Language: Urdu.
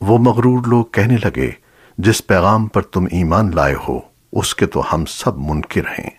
وہ مغرور لوگ کہنے لگے، جس پیغام پر تم ایمان لائے ہو، اس کے تو ہم سب منکر ہیں۔